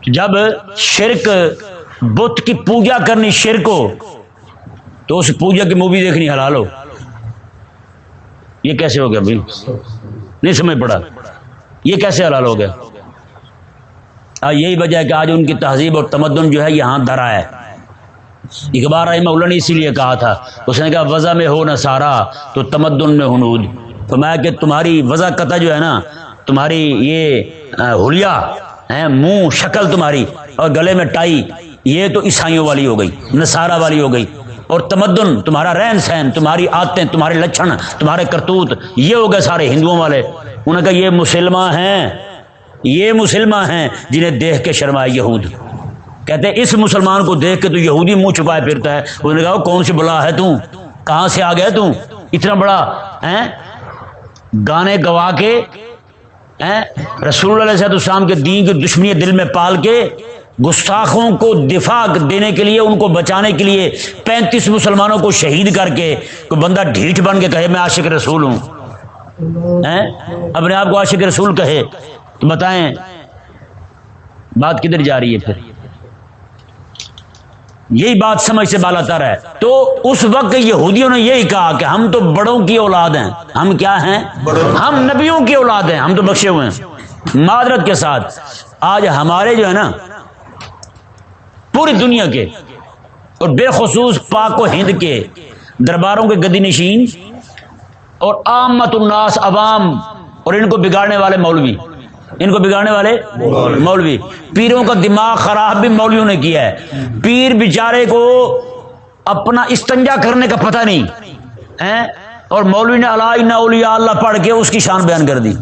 جب شرک بت کی پوجا کرنی شرک ہو تو اس پوجا کی مووی دیکھنی حلال ہو۔ یہ کیسے ہو گیا بھائی؟ نہیں سمجھ پڑا۔ یہ کیسے حلال ہو گیا یہی وجہ ہے کہ آج ان کی تہذیب اور تمدن جو ہے یہاں درا ہے۔ اقبال رحمہ اللہ نے اسی لیے کہا تھا۔ اس نے کہا، وضع میں ہو نہ سارا، تو تمدن میں ہنود تو میں کہ تمہاری وضع قطع جو ہے نا، تمہاری یہ ہولیا ہے منہ، شکل تمہاری، اور گلے میں ٹائی، یہ تو عیسائیوں والی ہو گئی نسارا والی ہو گئی۔ اور تمدن، تمہارا رہن سہن، تمہاری آتے تمہارے لچھن، تمہارے کرتوت، یہ ہو گئے سارے ہندوؤں والے۔ انہوں نے کہا یہ مسلمان ہیں، یہ مسلمان ہیں جنہیں دیکھ کے شرمائے یہود کہتے ہیں، اس مسلمان کو دیکھ کے تو یہودی منہ چھپائے پھرتا ہے۔ انہوں نے کہا کون سی بلا ہے تو؟ کہاں سے آ گیا تو؟ اتنا بڑا گانے گوا کے رسول اللہ علیہ السلام کے دین کی دشمنی دل میں پال کے گستاخوں کو دفاع دینے کے لیے، ان کو بچانے کے لیے پینتیس مسلمانوں کو شہید کر کے، کوئی بندہ ڈھیٹ بن کے کہے، میں عاشق رسول ہوں اپنے آپ کو عاشق رسول کہے تو بتائیں، بات کدھر جا رہی ہے پھر؟ یہی بات سمجھ سے بالا تر ہے۔ تو اس وقت یہودیوں نے یہی کہا کہ ہم تو بڑوں کی اولاد ہیں۔ ہم کیا ہیں؟ ہم نبیوں کی اولاد ہیں۔ ہم تو بخشے ہوئے ہیں۔ معذرت کے ساتھ، آج ہمارے جو ہے نا، پوری دنیا کے اور بے خصوص پاک و ہند کے درباروں کے گدی نشین اور آمت الناس عوام اور ان کو بگاڑنے والے مولوی۔ ان کو بگاڑنے والے مولوی۔ پیروں کا دماغ خراب بھی مولویوں نے کیا ہے۔ پیر بیچارے کو اپنا استنجا کرنے کا پتہ نہیں۔ اور مولوی نے اللہ اولیاء اللہ پڑھ کے اس کی شان بیان کر دی۔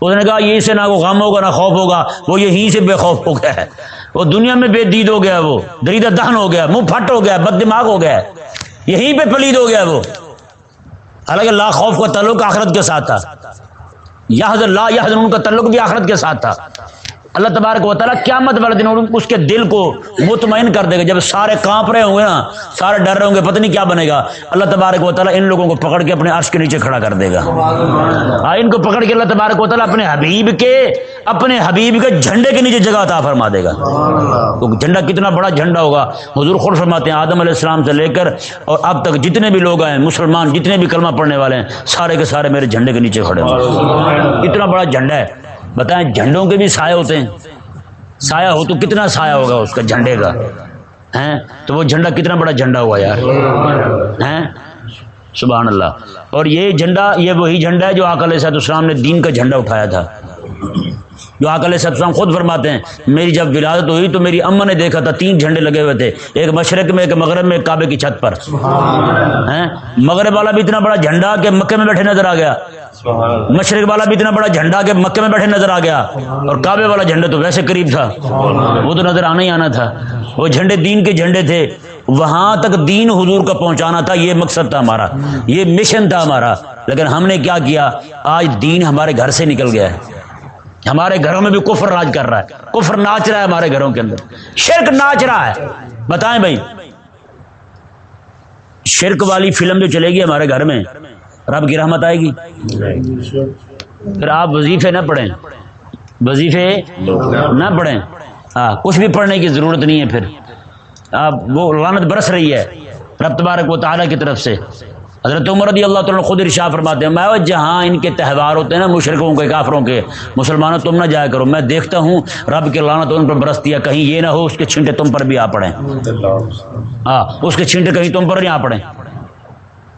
اس نے کہا یہ سے نہ کوئی غم ہوگا نہ خوف ہوگا وہ یہیں سے بے خوف ہو گیا ہے۔ وہ دنیا میں بے دید ہو گیا وہ۔ دریدہ دہن ہو گیا منہ پھٹ ہو گیا بد دماغ ہو گیا یہیں پہ پلید ہو گیا وہ۔ حالانکہ لا خوف کا تعلق آخرت کے ساتھ تھا۔ یہ اللہ حضر ان کا تعلق بھی آخرت کے ساتھ تھا۔ اللہ تبارک و تعالیٰ قیامت والے دن اس کے دل کو مطمئن کر دے گا۔ جب سارے کانپ رہے ہوں گے نا، سارے ڈر رہے ہوں گے، پتہ نہیں کیا بنے گا۔ اللہ تبارک و تعالیٰ ان لوگوں کو پکڑ کے اپنے عرش کے نیچے کھڑا کر دے گا۔ ہاں ان کو پکڑ کے اللہ تبارک و تعالیٰ اپنے حبیب کے، اپنے حبیب کے جھنڈے کے نیچے جگہ عطا فرما دے گا۔ تو جھنڈا کتنا بڑا جھنڈا ہوگا۔ حضور خود فرماتے ہیں، آدم علیہ السلام سے لے کر اور اب تک جتنے بھی لوگ ہیں مسلمان جتنے بھی کلمہ پڑھنے والے ہیں، سارے کے سارے میرے جھنڈے کے نیچے کھڑے ہیں اتنا بڑا جھنڈا ہے۔ بتائیں جھنڈوں کے بھی سائے ہوتے ہیں۔ سایہ ہو تو کتنا سایہ ہوگا اس کا جھنڈے کا؟ ہیں؟ تو وہ جھنڈا کتنا بڑا جھنڈا ہوا یار۔ ہیں؟ سبحان اللہ۔ اور یہ جھنڈا، یہ وہی جھنڈا ہے جو آکل علیہ السلام نے دین کا جھنڈا اٹھایا تھا۔ جو آکل صاحب السلام خود فرماتے ہیں میری جب ولادت ہوئی تو میری اما نے دیکھا تھا تین جھنڈے لگے ہوئے تھے ایک مشرق میں ایک مغرب میں ایک کعبے کی چھت پر۔ مغرب والا بھی اتنا بڑا جھنڈا کہ مکے میں بیٹھے نظر آ گیا۔ مشرق والا بھی اتنا بڑا جھنڈا کہ مکے میں بیٹھے نظر آ گیا۔ اور کعبے والا جھنڈا تو ویسے قریب تھا وہ تو نظر آنا ہی آنا تھا۔ وہ جھنڈے دین کے جھنڈے تھے۔ وہاں تک دین حضور کا پہنچانا تھا یہ مقصد تھا ہمارا۔ یہ مشن تھا ہمارا۔ لیکن ہم نے کیا کیا؟ آج دین ہمارے گھر سے نکل گیا ہے۔ ہمارے گھروں میں بھی کفر راج کر رہا ہے۔ کفر ناچ رہا ہے ہمارے گھروں کے اندر۔ شرک ناچ رہا ہے۔ بتائیں بھائی۔ شرک والی فلم جو چلے گی ہمارے گھر میں، رب کی رحمت آئے گی۔ پھر آپ وظیفے نہ پڑھیں۔ وظیفے نہ پڑھیں۔ ہاں کچھ بھی پڑھنے کی ضرورت نہیں ہے پھر۔ آپ وہ لانت برس رہی ہے۔ رب تبارک و تعالیٰ کی طرف سے۔ حضرت عمر رضی اللہ تعالیٰ خود ارشا فرماتے ہیں، میں جہاں ان کے تہوار ہوتے ہیں نا مشرقوں کے، کافروں کے، مسلمانوں، تم نہ جایا کرو، میں دیکھتا ہوں رب کے لانا تو ان پر برستی ہے، کہیں یہ نہ ہو اس کے چھنٹے تم پر بھی آ پڑیں ہاں اس کے چھنٹے کہیں تم پر نہیں آ پڑیں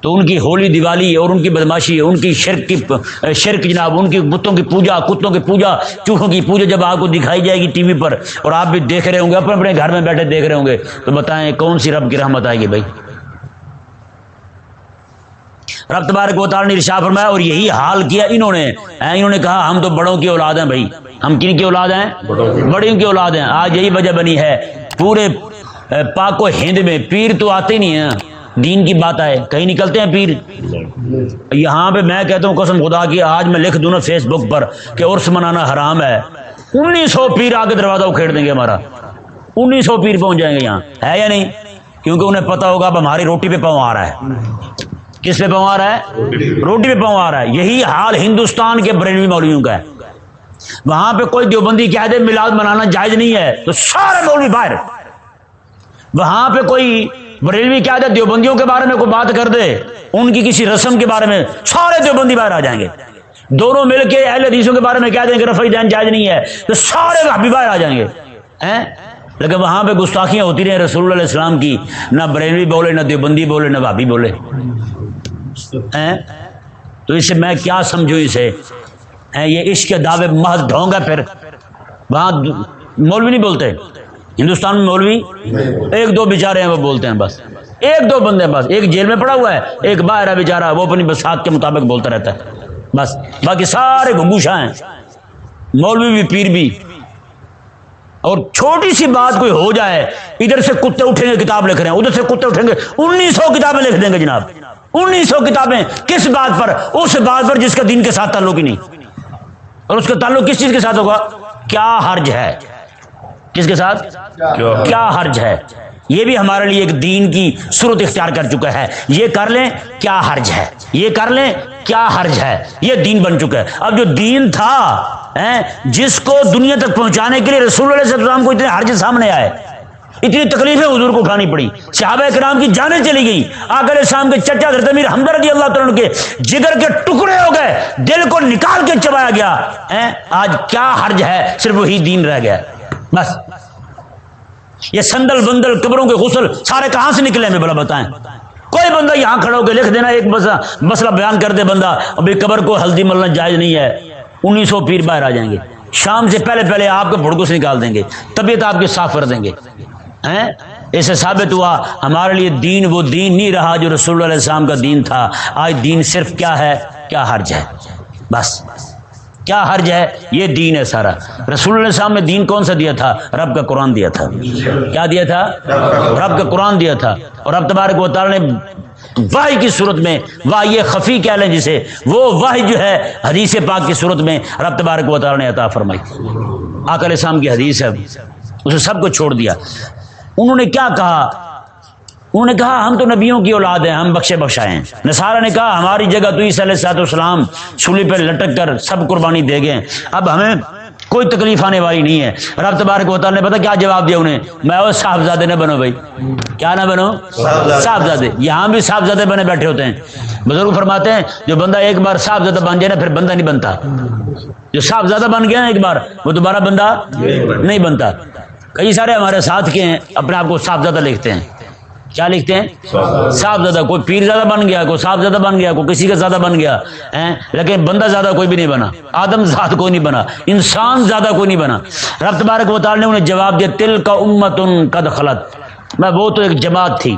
تو ان کی ہولی دیوالی اور ان کی بدماشی ان کی شرک کی شرک جناب، ان کی بتوں کی پوجا، کتوں کی پوجا، چوہوں کی پوجا جب آپ کو دکھائی جائے گی ٹی وی پر اور آپ بھی دیکھ رہے ہوں گے، اپنے اپنے گھر میں بیٹھے دیکھ رہے ہوں گے، تو بتائیں کون سی رب کی رحمت آئے گی بھائی؟ رب تبارک و تعالی نے ارشاد فرمایا اور یہی حال کیا انہوں نے۔ انہوں نے کہا، ہم تو بڑوں کی اولاد ہیں بھائی۔ ہم کن کی اولاد ہیں؟ بڑیوں کی اولاد ہیں۔ آج یہی وجہ بنی ہے۔ پورے پاک و ہند میں پیر تو آتے نہیں ہیں۔ دین کی بات آئے۔ کہیں نکلتے ہیں پیر؟ یہاں پہ میں کہتا ہوں، قسم خدا کی، آج میں لکھ دوں نا فیس بک پر کہ عرس منانا حرام ہے۔ انیس سو پیر آ کے دروازہ اکھیڑ دیں گے ہمارا۔ انیس سو پیر پہنچ جائیں گے یہاں۔ ہے یا نہیں؟ کیونکہ انہیں پتا ہوگا، اب ہماری روٹی پہ پاؤں آ رہا ہے۔ کس پہ پاؤں رہا ہے؟ روٹی پہ پاؤں رہا ہے۔ یہی حال ہندوستان کے بریلوی مولویوں کا ہے۔ وہاں پہ کوئی دیوبندی کہہ دے میلاد منانا جائز نہیں ہے۔ تو سارے مولوی باہر۔ وہاں پہ کوئی بریلوی کیا دے دیوبندیوں کے بارے میں کوئی بات کر دے، ان کی کسی رسم کے بارے میں سارے دیوبندی باہر آ جائیں گے۔ دونوں مل کے اہل حدیثوں کے بارے میں کہہ دیں کہ رفعی دین جائز نہیں ہے۔ تو سارے بھی باہر آ جائیں گے۔ لیکن وہاں پہ گستاخیاں ہوتی رہی رسول اللہ علیہ السلام کی۔ نہ بریلوی بولے، نہ دیوبندی بولے، نہ بھابی بولے۔ تو اسے میں کیا سمجھوں اسے؟ یہ عشق کے دعوے محض ڈھونگ ہے پھر۔ وہاں مولوی نہیں بولتے؟ ہندوستان میں مولوی؟ ایک دو بیچارے ہیں وہ بولتے ہیں بس۔ ایک دو بندے بس۔ ایک جیل میں پڑا ہوا ہے، ایک باہر ہے بیچارہ، وہ اپنی بسات کے مطابق بولتا رہتا ہے۔ بس، باقی سارے گنگوشا ہیں۔ مولوی بھی، پیر بھی۔ اور چھوٹی سی بات کوئی ہو جائے، ادھر سے کتے اٹھیں گے، کتاب لکھ رہے ہیں۔ ادھر سے کتے اٹھیں گے انیس سو کتابیں لکھ دیں گے جناب۔ انیس سو کتابیں کس بات پر؟ اس بات پر جس کا دین کے ساتھ تعلق ہی نہیں۔ اور اس کا تعلق کس چیز کے ساتھ ہوگا؟ کیا حرج ہے؟ کس کے ساتھ؟ کیا حرج؟ ہے؟ یہ بھی ہمارے لیے ایک دین کی صورت اختیار کر چکا ہے۔ یہ کر لیں کیا حرج ہے؟ یہ کر لیں کیا حرج ہے؟ یہ دین بن چکا ہے۔ اب جو دین تھا جس کو دنیا تک پہنچانے کے لیے رسول اللہ علیہ السلام کو اتنے حرج سامنے آئے اتنی تکلیفیں حضور کو اٹھانی پڑی۔ صحابہ کرام کی جانیں چلی گئی۔ آگر شام کے چچا حضرت امیر رضی اللہ تعالیٰ کے جگر کے ٹکڑے ہو گئے۔ دل کو نکال کے چبایا گیا۔ آج کیا حرج ہے؟ صرف وہی دین رہ گیا۔ بس۔ یہ سندل بندل، قبروں کے غسل، سارے کہاں سے نکلے ہمیں بلا بتائیں۔ کوئی بندہ یہاں کھڑا ہو کے لکھ دینا، ایک مسئلہ بیان کر دے بندہ۔ ابھی قبر کو ہلدی ملنا جائز نہیں ہے۔ انیس سو پیر باہر آ جائیں گے۔ شام سے پہلے پہلے آپ کو بھڑکو سے نکال دیں گے۔ طبیعت آپ کی صاف کر دیں گے۔ اسے ثابت ہوا ہمارے لیے دین وہ دین نہیں رہا جو رسول اللہ علیہ السلام کا دین تھا۔ آج دین صرف کیا ہے؟ کیا حرج ہے؟ بس۔ کیا حرج ہے؟ یہ دین ہے سارا۔ رسول اللہ علیہ السلام نے دین کون سا دیا تھا؟ رب کا قرآن دیا تھا۔ کیا دیا تھا؟ رب کا قرآن دیا تھا۔ اور رب تبارک و تعالی نے واہ کی صورت میں واہ یہ خفی کہہ لیں جسے، وہ واہ جو ہے، حدیث پاک کی صورت میں رب تبارک و تعالی نے عطا فرمائی۔ آکر السلام کی حدیث ہے۔ اسے سب کو چھوڑ دیا۔ انہوں نے کیا کہا؟ انہوں نے کہا ہم تو نبیوں کی اولاد ہیں ہم بخشے بخشائے ہیں۔ نصارہ نے کہا ہماری جگہ تو عیسی علیہ والسلام سولی پہ لٹک کر سب قربانی دے گئے اب ہمیں کوئی تکلیف آنے والی نہیں ہے۔ رب تبارک وطال نے پتا کیا جواب دیا انہیں؟ میں وہ صاحبزادے نہ بنو بھائی۔ کیا نہ بنو؟ صاحبزادے۔ یہاں بھی صاحبزادے بنے بیٹھے ہوتے ہیں۔ بزرگ فرماتے ہیں جو بندہ ایک بار صاحبزادہ بن جائے نا پھر بندہ نہیں بنتا۔ جو صاحبزادہ بن گیا نا ایک بار وہ دوبارہ بندہ نہیں بنتا۔ کئی سارے ہمارے ساتھ کے ہیں، اپنے آپ کو صاف زیادہ لکھتے ہیں۔ کیا لکھتے ہیں؟ صاف زیادہ کوئی پیر زیادہ بن گیا، کوئی صاف زیادہ بن گیا، کوئی کسی کا زیادہ بن گیا لیکن بندہ زیادہ کوئی بھی نہیں بنا۔ آدم ذات کوئی نہیں بنا، انسان زیادہ کوئی نہیں بنا۔ رب تبارک وطال نے انہیں جواب دیا تل کا امت ان قد خلط میں وہ تو ایک جماعت تھی۔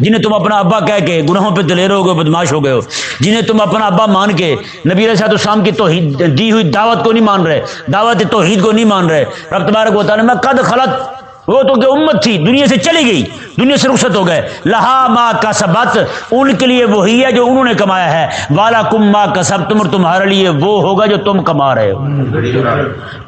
جنہیں تم اپنا ابا کہہ کے گناہوں پہ دلیر ہو گئے بدماش ہو گئے ہو، جنہیں تم اپنا ابا مان کے نبی علیہ صاحب السلام کی توحید دی ہوئی دعوت کو نہیں مان رہے، دعوت توحید کو نہیں مان رہے، رب تبارک ہوتا ہے میں قد خلط وہ تو کہ امت تھی، دنیا سے چلی گئی، دنیا سے رخصت ہو گئے۔ لہا ما کا سبت ان کے لیے وہی ہے جو انہوں نے کمایا ہے۔ والا کم ماں کا سب تم اور تمہارے لیے وہ ہوگا جو تم کما رہے ہو۔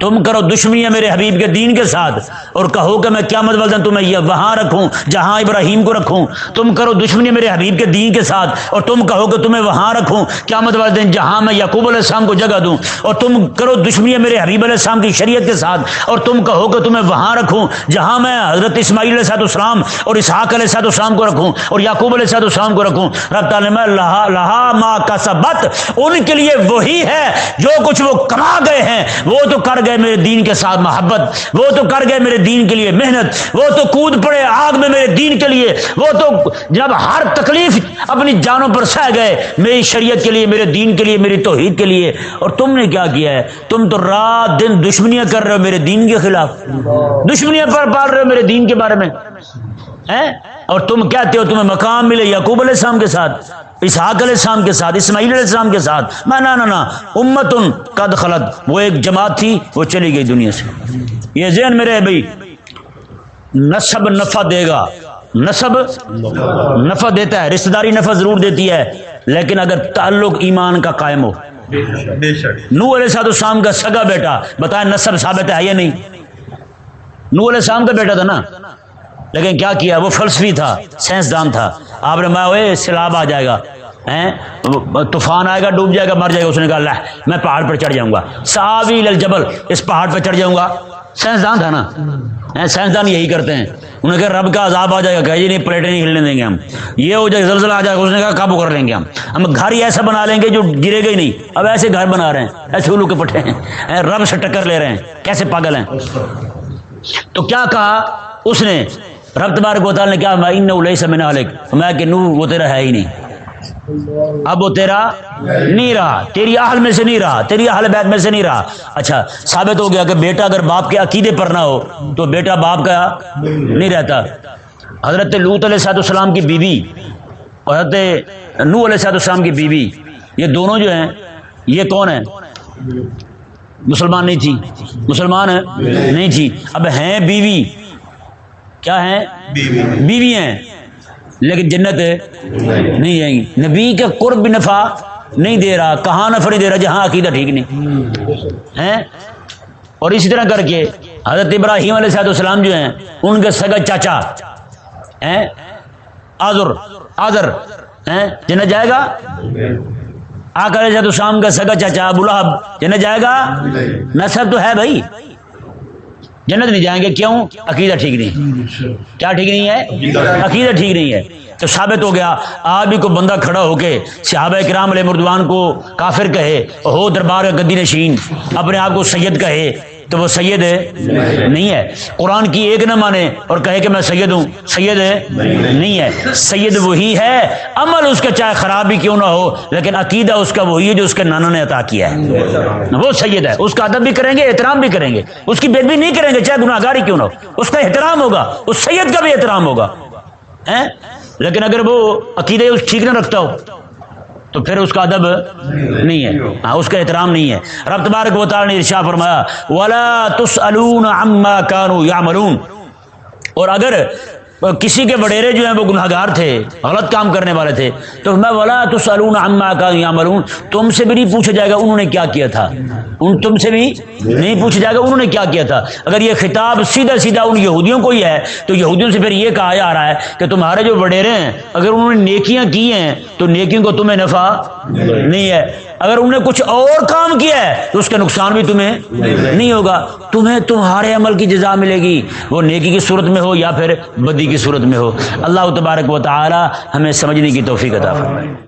تم کرو دشمنی ہے میرے حبیب کے دین کے ساتھ، اور کہو کہ میں کیا مت تمہیں یہ وہاں رکھوں، جہاں ابراہیم کو رکھوں۔ تم کرو دشمنی میرے حبیب کے دین کے ساتھ، اور تم کہو کہ تمہیں وہاں رکھوں کیا مت والدین جہاں میں یعقوب علیہ السلام کو جگہ دوں۔ اور تم کرو دشمنی میرے حبیب علیہ السلام کی شریعت کے ساتھ، اور تم کہو کہ تمہیں وہاں رکھوں، جہاں یہاں میں حضرت اسماعیل علیہ صاحب السلام اور اسحاق علیہ صاحب السلام کو رکھوں اور یعقوب علیہ صاحب السلام کو رکھوں۔ رب تعالیٰ میں لہا لہا ما کا سبت ان کے لیے وہی ہے جو کچھ وہ کما گئے ہیں۔ وہ تو کر گئے میرے دین کے ساتھ محبت، وہ تو کر گئے میرے دین کے لیے محنت، وہ تو کود پڑے آگ میں میرے دین کے لیے۔ وہ تو جب ہر تکلیف اپنی جانوں پر سہ گئے، میری شریعت کے لیے، میرے دین کے لیے، میری توحید کے لیے۔ اور تم نے کیا کیا ہے؟ تم تو رات دن دشمنیاں کر رہے ہو میرے دین کے خلاف۔ دشمنیاں پر پال رہے ہو میرے دین کے بارے میں؟ اور تم کہتے ہو تمہیں مقام ملے یعقوب علیہ السلام کے ساتھ اسحاق علیہ السلام کے ساتھ اسماعیل علیہ السلام کے ساتھ۔ میں نا نا امت ان قد خلط وہ ایک جماعت تھی وہ چلی گئی دنیا سے۔ یہ ذہن میرے بھائی نصب نفع دے گا۔ نصب نفع دیتا ہے رشتے داری نفع ضرور دیتی ہے۔ لیکن اگر تعلق ایمان کا قائم ہو۔ نو علیہ صاحب السلام کا سگا بیٹا بتائیں نصب ثابت ہے یا نہیں؟ نو علیہ السلام کا بیٹا تھا نا؟ لیکن کیا کیا؟ وہ فلسفی تھا، سائنسدان تھا۔ آپ نے میں سیلاب آ جائے گا طوفان آئے گا، ڈوب جائے گا، مر جائے گا۔ اس نے کہا اللہ میں پہاڑ پر چڑھ جاؤں گا۔ ساوی الجبل اس پہاڑ پہ چڑھ جاؤں گا۔ سائنسدان تھا نا؟ سائنسدان یہی کرتے ہیں۔ انہوں نے کہا، رب کا عذاب آ جائے گا۔ کہ جی نہیں، پلیٹیں نہیں ہلنے دیں گے ہم۔ یہ ہو جائے، زلزلہ آ جائے گا۔ اس نے کہا، قابو کر لیں گے ہم۔ ہم گھر ہی ایسا بنا لیں گے جو گرے گا ہی نہیں۔ اب ایسے گھر بنا رہے ہیں، ایسے الو کے پٹھے ہیں، رب سے ٹکر لے رہے ہیں۔ کیسے پاگل ہیں؟ تو کیا کہا؟ اس نے، رب تبارک و تعالی نے کیا میں ان لئی سمے نہ میں کہ نو وہ تیرا ہے ہی نہیں۔ اب وہ تیرا نہیں رہا۔ تیری اہل میں سے نہیں رہا۔ تیری اہل بیت میں سے نہیں رہا۔ اچھا ثابت ہو گیا کہ بیٹا اگر باپ کے عقیدے پر نہ ہو، تو بیٹا باپ کا نہیں رہتا۔ حضرت لوت علیہ صاحب السلام کی بیوی اور حضرت نو علیہ صاحب السلام کی بیوی، یہ دونوں جو ہیں، یہ کون ہیں؟ مسلمان نہیں تھی۔ مسلمان نہیں تھی۔ اب ہیں بیوی۔ کیا ہیں؟ بیوی ہیں۔ لیکن جنت نہیں جائیں گی نبی کے قرب نفع نہیں دے رہا۔ کہاں نفع نہیں دے رہا؟ جہاں عقیدہ ٹھیک نہیں۔ ہے اور اسی طرح کر کے حضرت ابراہیم علیہ صاحب السلام جو ہیں، ان کے سگا چاچا۔ آزر آزر جنت جائے گا؟ آکر تو شام کا سگا چاچا ابو لہب، جنت جائے گا؟ نصب تو ہے بھائی۔ جنت نہیں جائیں گے، کیوں؟ عقیدہ ٹھیک نہیں۔ کیا ٹھیک نہیں ہے؟ عقیدہ ٹھیک نہیں ہے۔ تو ثابت ہو گیا آپ بھی کو بندہ کھڑا ہو کے صحابہ کرام علیہ مردوان کو کافر کہے ہو دربار گدی نشین، اپنے آپ کو سید کہے۔ تو وہ سید ہے؟ نہیں ہے۔ قرآن کی ایک نہ مانے اور کہے کہ میں سید ہوں۔ سید ہے؟ نہیں ہے۔ سید وہی ہے۔ عمل اس کا چاہے خراب بھی کیوں نہ ہو، لیکن عقیدہ اس کا وہی ہے جو اس کے نانا نے عطا کیا ہے۔ وہ سید ہے۔ اس کا ادب بھی کریں گے، احترام بھی کریں گے۔ اس کی بے بھی نہیں کریں گے، چاہے گناہ گاری کیوں نہ ہو۔ اس کا احترام ہوگا۔ اس سید کا بھی احترام ہوگا۔ لیکن اگر وہ عقیدے ٹھیک نہ رکھتا ہو تو پھر اس کا ادب نہیں ہے۔ ہاں اس کا احترام نہیں ہے۔ رب تبارک و تعالی نے ارشا فرمایا، ولا تسالون عما كانوا يعملون۔ اور اگر کسی کے وڈیرے جو ہیں وہ گناہ گار تھے، غلط کام کرنے والے تھے۔ تو میں بولا تو سلون عما کا یا ملون تم سے بھی نہیں پوچھا جائے گا انہوں نے کیا کیا تھا۔ ان تم سے بھی نہیں پوچھا جائے گا انہوں نے کیا کیا تھا۔ اگر یہ خطاب سیدھا سیدھا ان یہودیوں کو ہی ہے، تو یہودیوں سے پھر یہ کہا جا رہا ہے کہ تمہارے جو وڈیرے ہیں، اگر انہوں نے نیکیاں کی ہیں، تو نیکیوں کو تمہیں نفع نہیں ہے۔ اگر انہوں نے کچھ اور کام کیا ہے تو اس کا نقصان بھی تمہیں نہیں ہوگا۔ تمہیں تمہارے عمل کی جزا ملے گی۔ وہ نیکی کی صورت میں ہو یا پھر بدی کی صورت میں ہو۔ اللہ تبارک و تعالی ہمیں سمجھنے کی توفیق عطا فرمائے۔